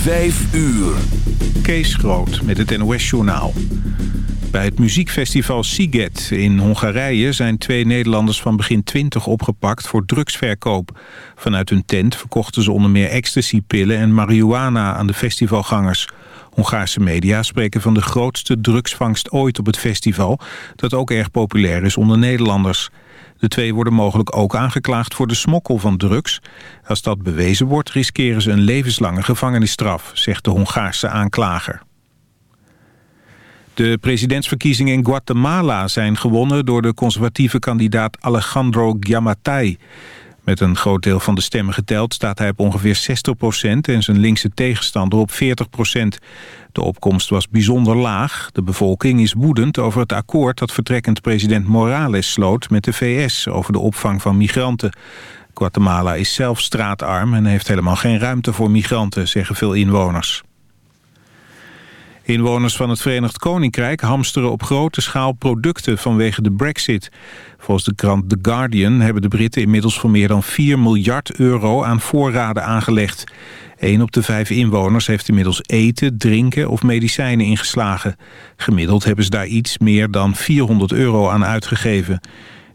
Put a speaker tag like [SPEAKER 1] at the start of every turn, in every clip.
[SPEAKER 1] Vijf uur.
[SPEAKER 2] Kees Groot met het NOS-journaal. Bij het muziekfestival Siget in Hongarije zijn twee Nederlanders van begin 20 opgepakt voor drugsverkoop. Vanuit hun tent verkochten ze onder meer ecstasypillen en marihuana aan de festivalgangers. Hongaarse media spreken van de grootste drugsvangst ooit op het festival, dat ook erg populair is onder Nederlanders. De twee worden mogelijk ook aangeklaagd voor de smokkel van drugs. Als dat bewezen wordt, riskeren ze een levenslange gevangenisstraf, zegt de Hongaarse aanklager. De presidentsverkiezingen in Guatemala zijn gewonnen door de conservatieve kandidaat Alejandro Giammattei. Met een groot deel van de stemmen geteld staat hij op ongeveer 60% en zijn linkse tegenstander op 40% De opkomst was bijzonder laag. De bevolking is woedend over het akkoord dat vertrekkend president Morales sloot met de VS over de opvang van migranten. Guatemala is zelf straatarm en heeft helemaal geen ruimte voor migranten, zeggen veel inwoners. Inwoners van het Verenigd Koninkrijk hamsteren op grote schaal producten vanwege de brexit. Volgens de krant The Guardian hebben de Britten inmiddels voor meer dan 4 miljard euro aan voorraden aangelegd. Een op de vijf inwoners heeft inmiddels eten, drinken of medicijnen ingeslagen. Gemiddeld hebben ze daar iets meer dan 400 euro aan uitgegeven.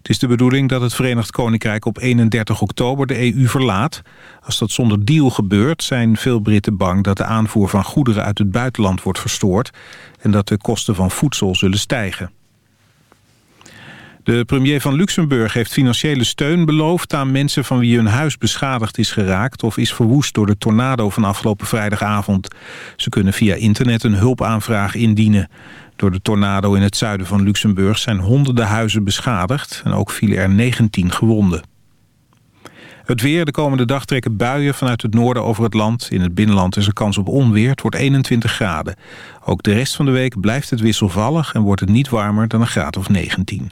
[SPEAKER 2] Het is de bedoeling dat het Verenigd Koninkrijk op 31 oktober de EU verlaat. Als dat zonder deal gebeurt zijn veel Britten bang dat de aanvoer van goederen uit het buitenland wordt verstoord en dat de kosten van voedsel zullen stijgen. De premier van Luxemburg heeft financiële steun beloofd aan mensen van wie hun huis beschadigd is geraakt of is verwoest door de tornado van afgelopen vrijdagavond. Ze kunnen via internet een hulpaanvraag indienen. Door de tornado in het zuiden van Luxemburg zijn honderden huizen beschadigd en ook vielen er 19 gewonden. Het weer, de komende dag trekken buien vanuit het noorden over het land. In het binnenland is er kans op onweer. Het wordt 21 graden. Ook de rest van de week blijft het wisselvallig en wordt het niet warmer dan een graad of 19.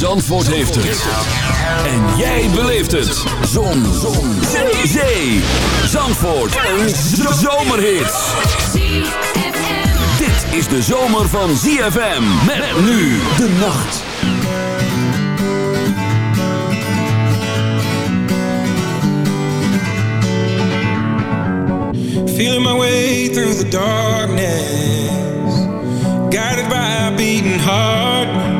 [SPEAKER 1] Zandvoort heeft het. En jij beleeft het. Zon. Zon. Zee. Zee. Zandvoort. Een zomerhit. Dit is de zomer van ZFM. Met nu de nacht.
[SPEAKER 3] Feeling my way through the darkness Guided by a beating heart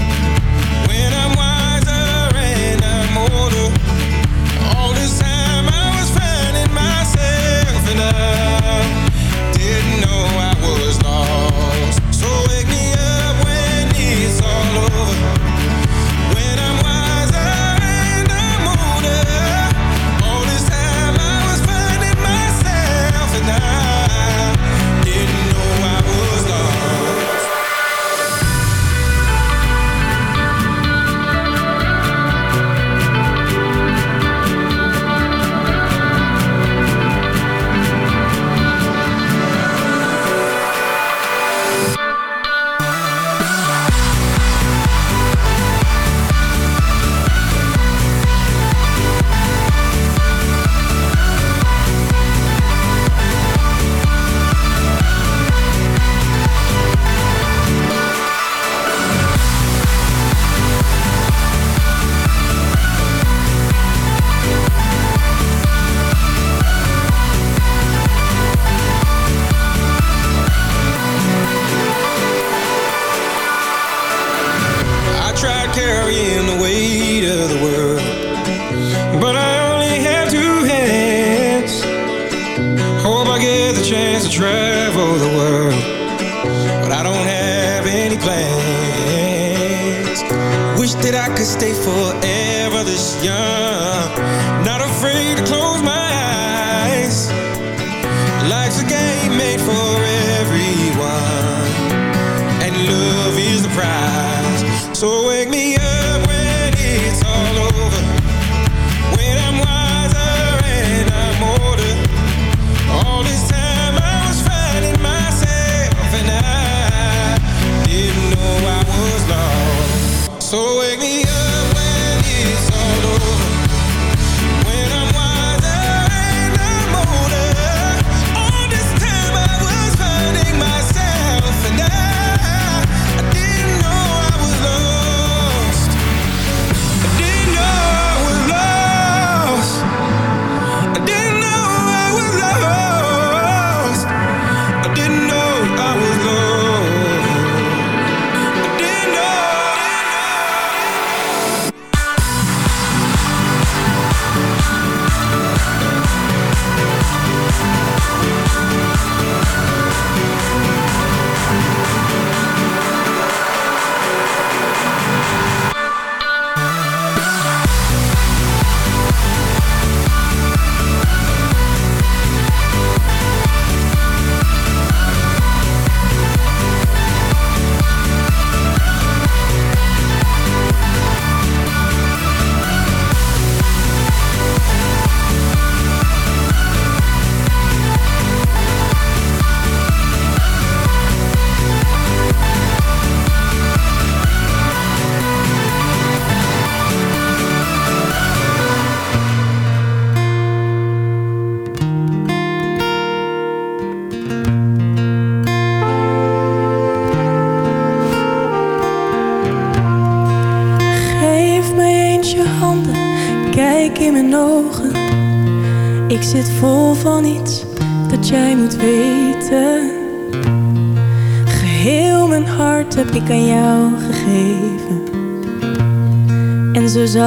[SPEAKER 3] myself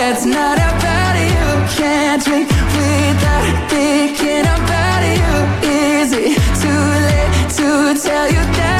[SPEAKER 4] That's not about you. Can't drink without thinking about you. Is it too late to tell you that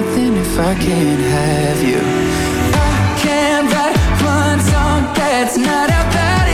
[SPEAKER 4] nothing if I can't have you. I can't write one song that's not about you.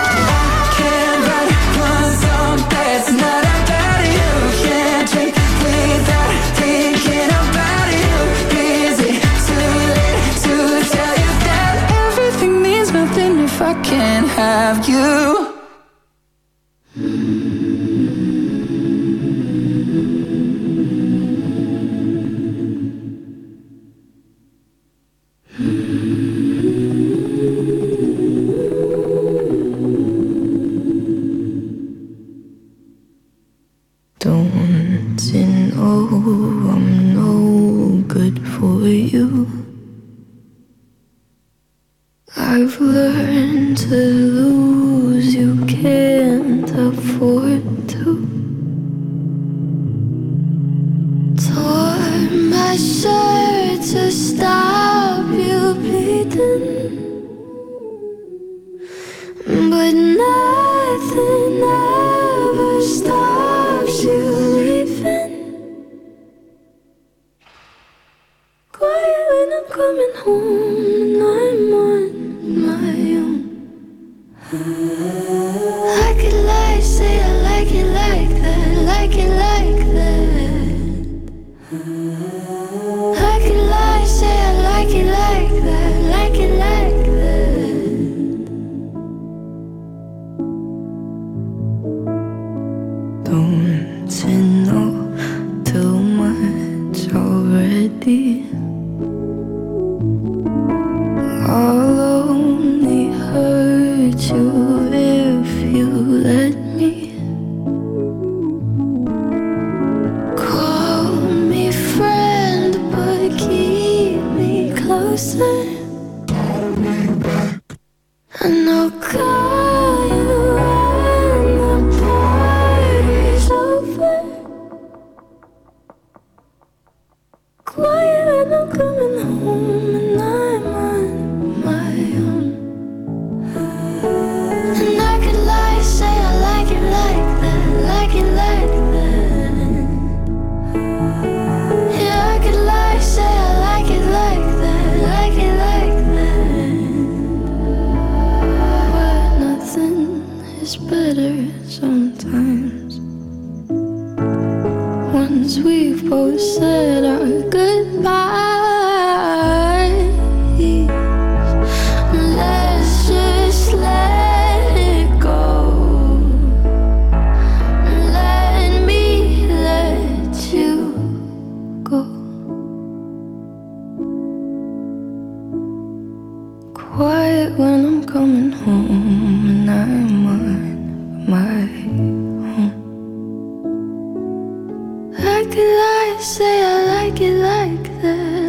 [SPEAKER 4] I
[SPEAKER 5] could lie, say I like it like that, like it like inside you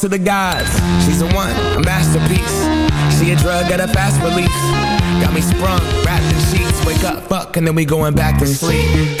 [SPEAKER 6] to the gods. She's a one, a masterpiece. She a drug got a fast release. Got me sprung, wrapped in sheets. Wake up, fuck, and then we going back to sleep.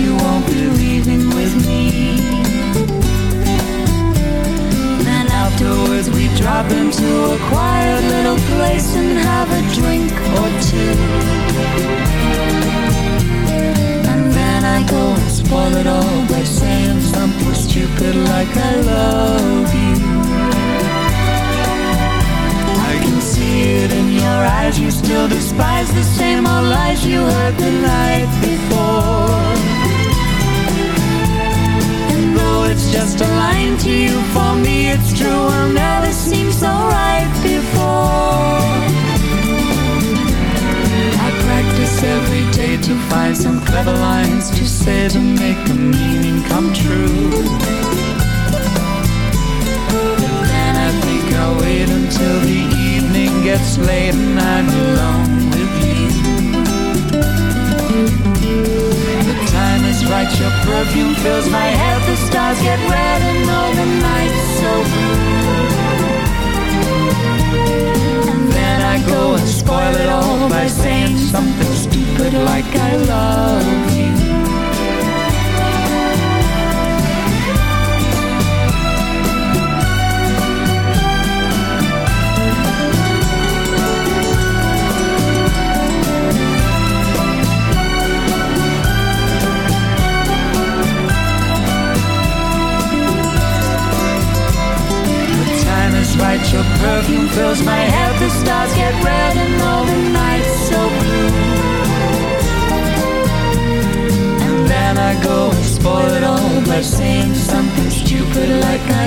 [SPEAKER 7] you won't believe. saying something stupid like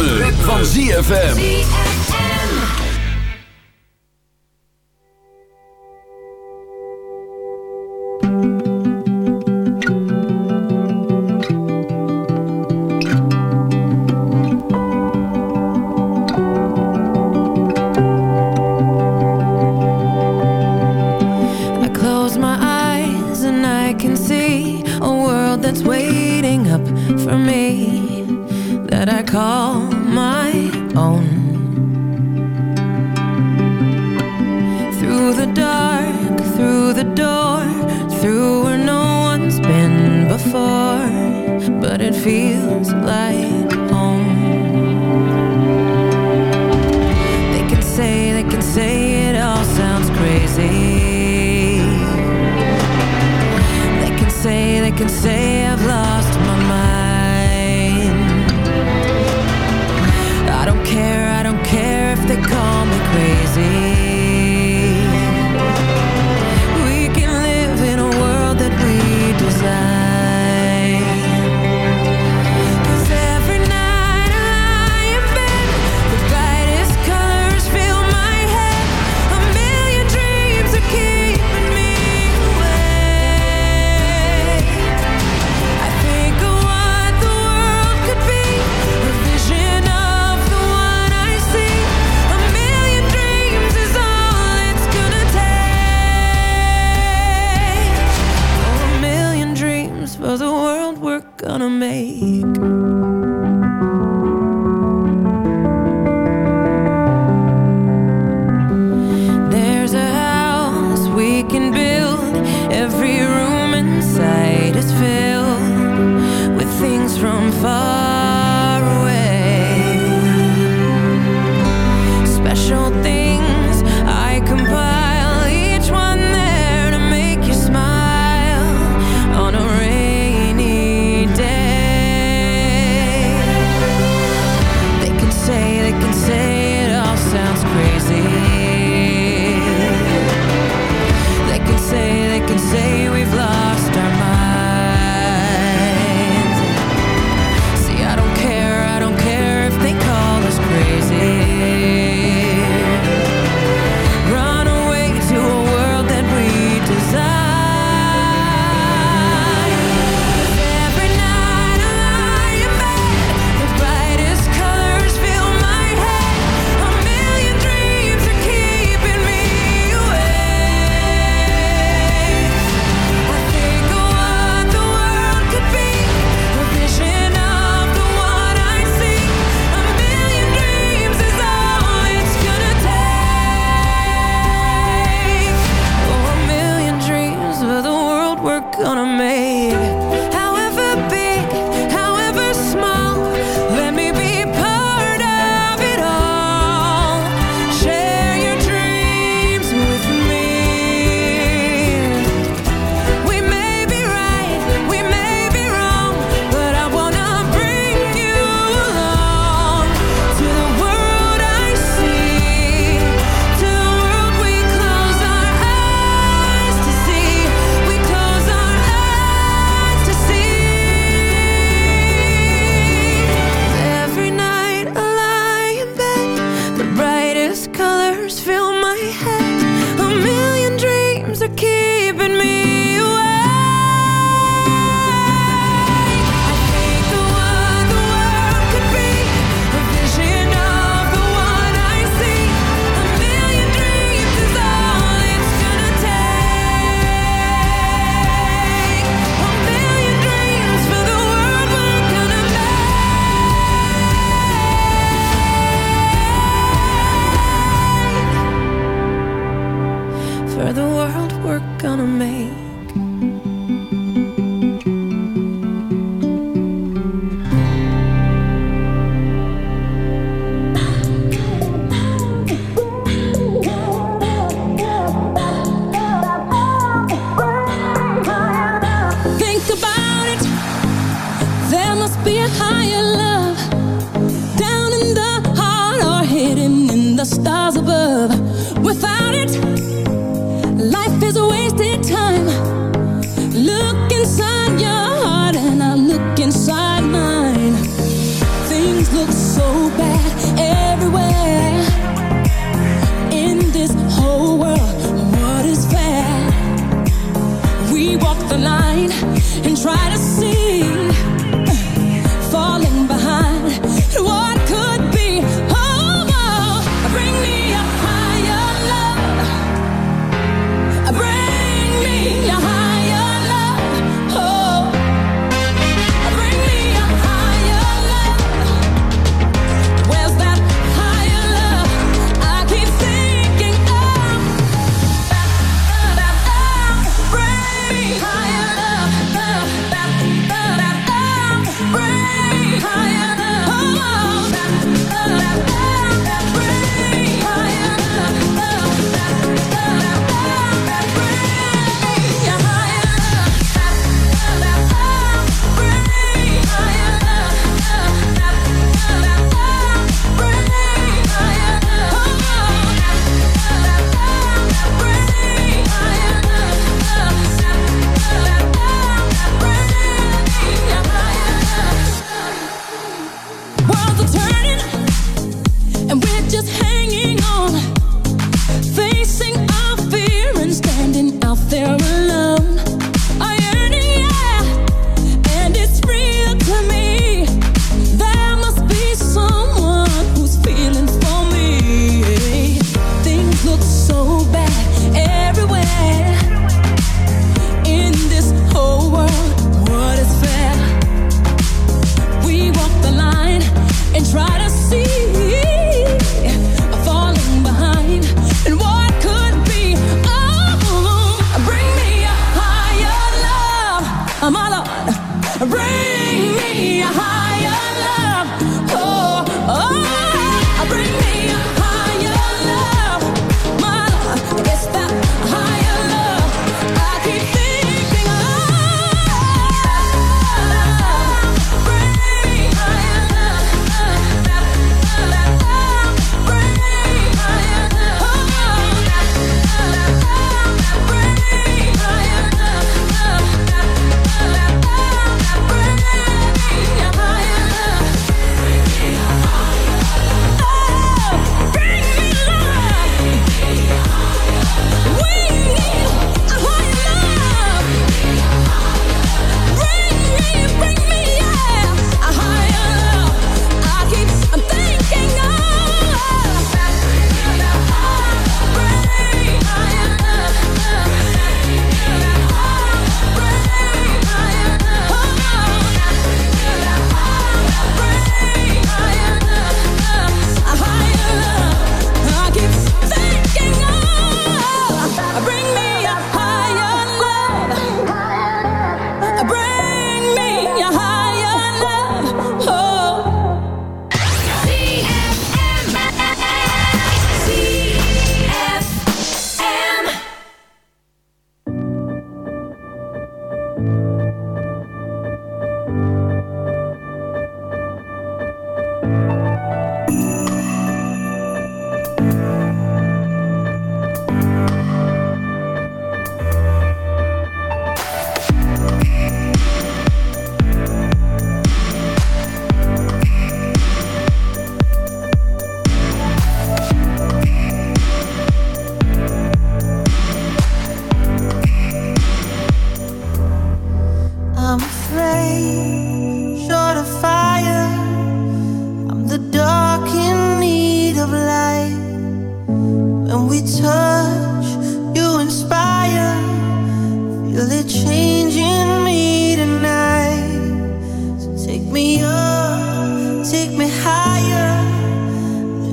[SPEAKER 7] ritme,
[SPEAKER 1] van ZFM.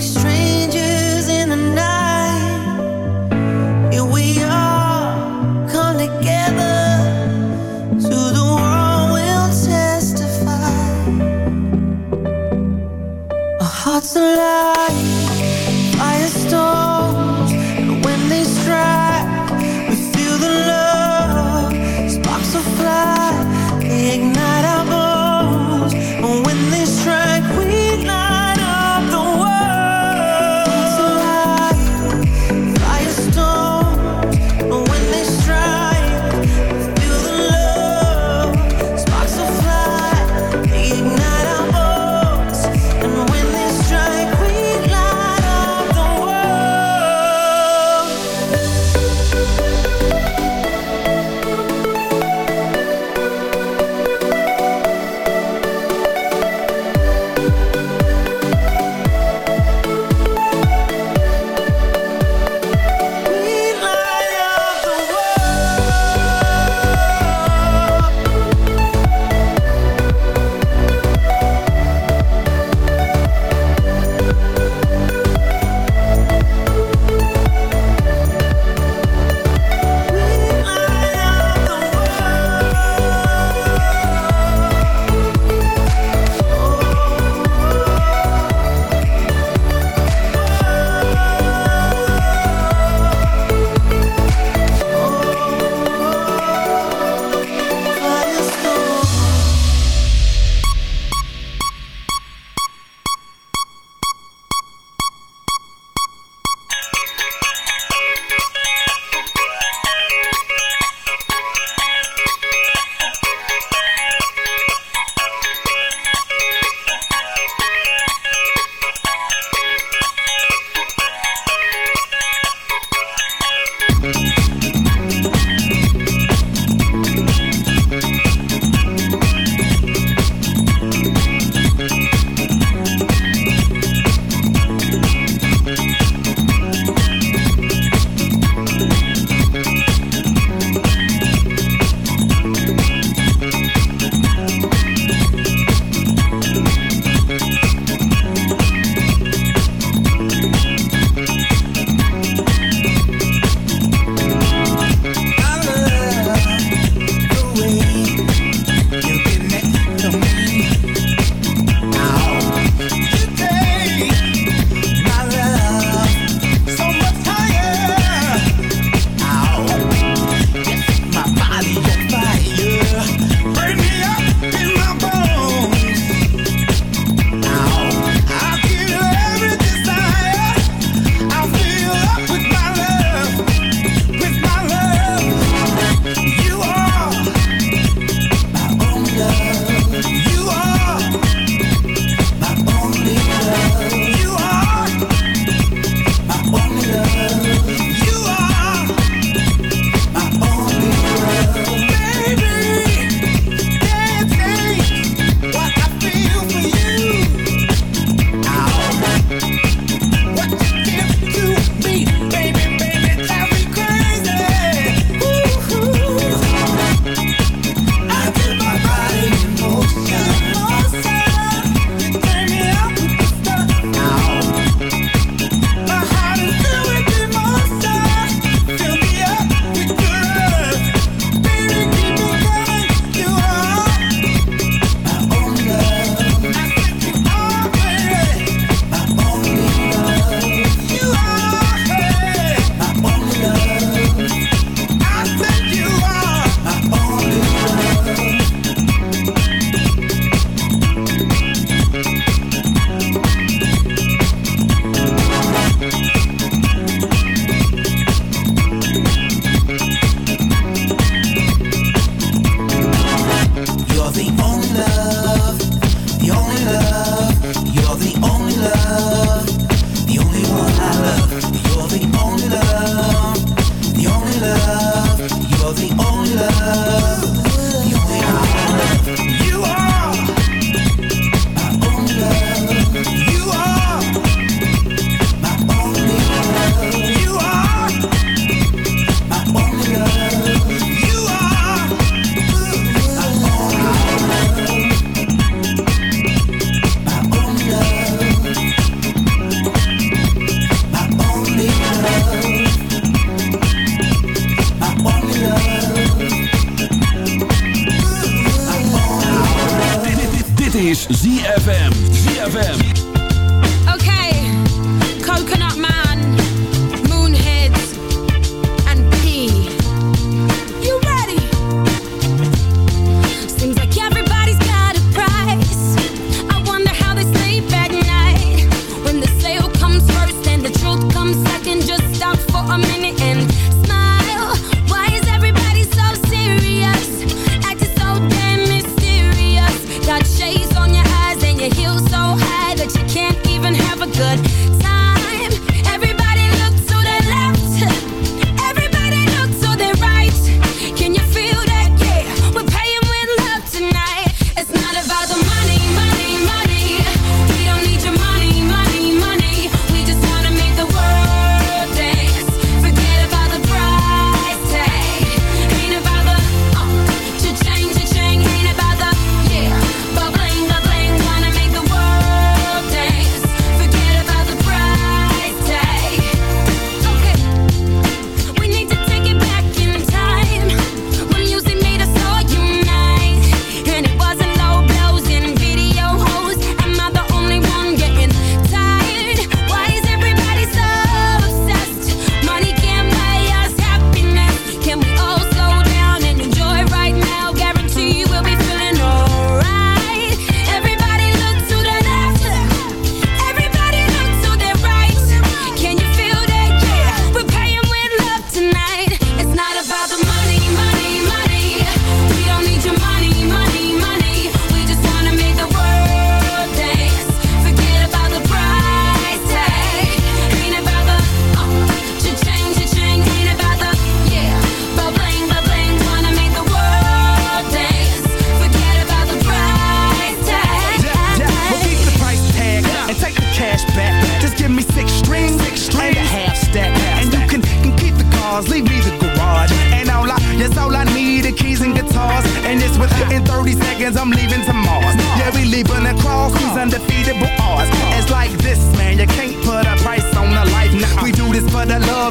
[SPEAKER 8] Y.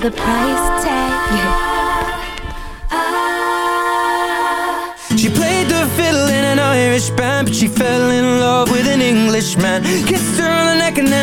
[SPEAKER 9] price tag.
[SPEAKER 10] Ah.
[SPEAKER 11] she played the fiddle in an Irish band, but she fell in love with an Englishman. Kissed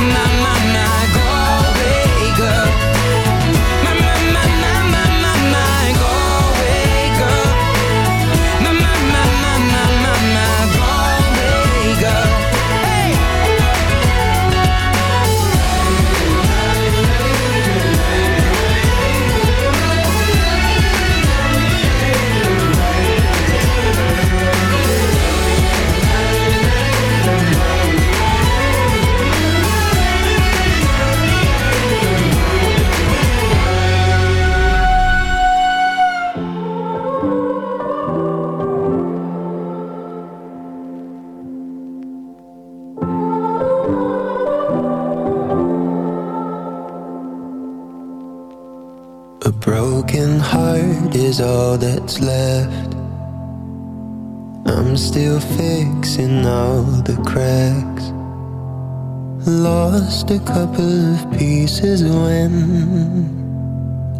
[SPEAKER 11] My, my,
[SPEAKER 12] fixing all the cracks. Lost a couple of pieces when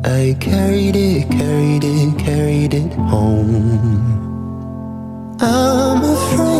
[SPEAKER 12] I carried it, carried it, carried it home. I'm afraid